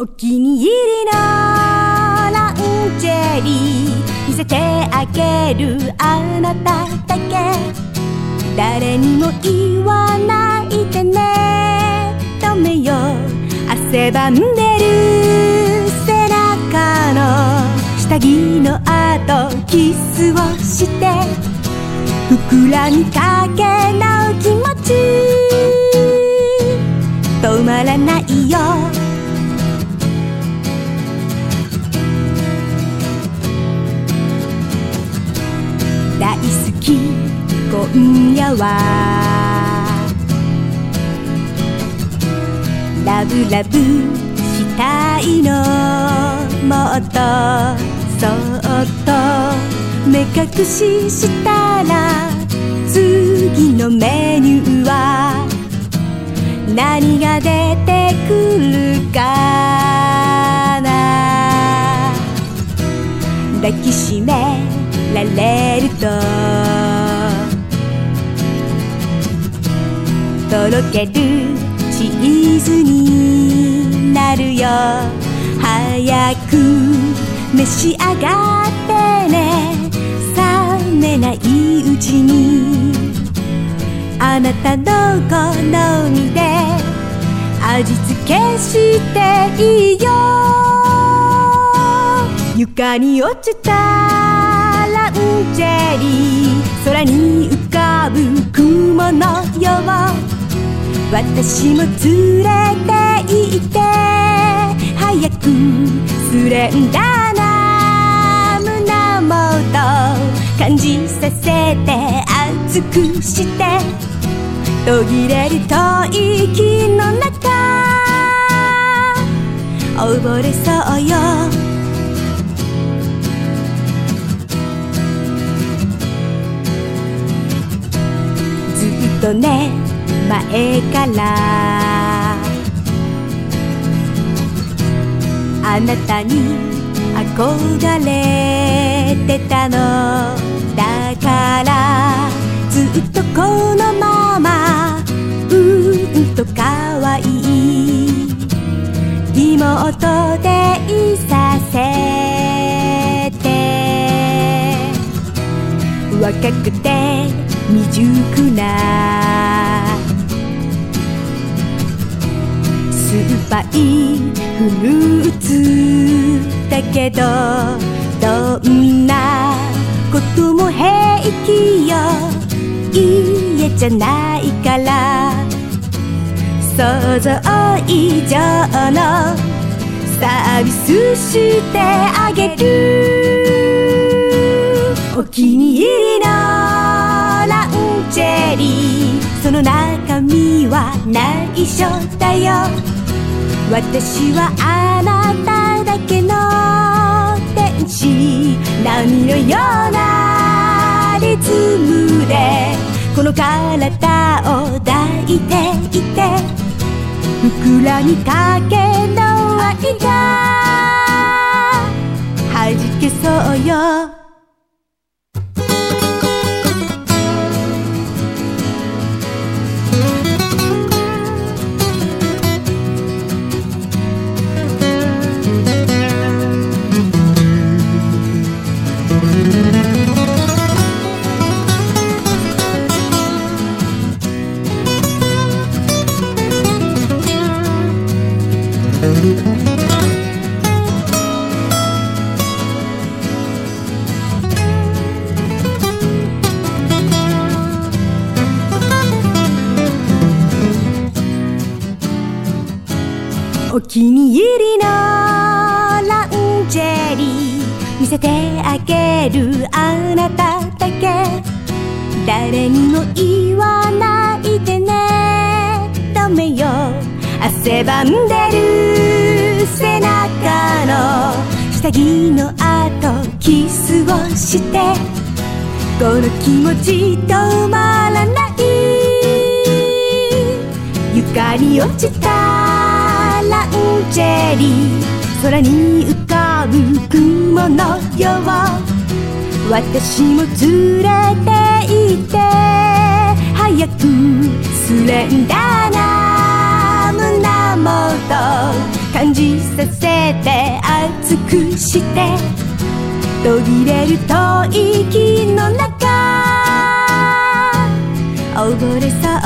お気に入りのランジェリー見せてあげるあなただけ。誰にも言わないでね。ダメよ汗ばんでる背中の下着の後キスをして。膨らみかけな気持ち。止まらないよ。今夜はラブラブしたいのもっとそっと目隠ししたら次のメニューは何が出てくるかな。抱きしめられるととろけるチーズになるよ。早く召し上がってね。冷めないうちに。あなたの好みで。味付けしていいよ。床に落ちたランジェリー。空に浮かぶ雲のよう。私も連れて行って早くスレンダーな胸元感じさせて熱くして途切れる吐息の中溺れそうよ。ずっとね前からあなたに憧れてたのだからずっとこのままうんと可愛い妹でいさせて若くて未熟なぱいフルーツだけどどんなことも平気よ。家じゃないから。想像以上のサービスしてあげる。お気に入りのランジェリー。その中身は内緒だよ。私はあなただけの天使波のようなリズムでこの体を抱いていて膨らみかけの愛がはじけそうよ。お気に入りのランジェリー見せてあげるあなただけ。誰にも言わないでね。ダメよ。汗ばんで下着の後キスをしてこの気持ち止まらない床に落ちたランジェリー。空に浮かぶ雲のよう。私も連れて行って早くスレンダーな。溺れそう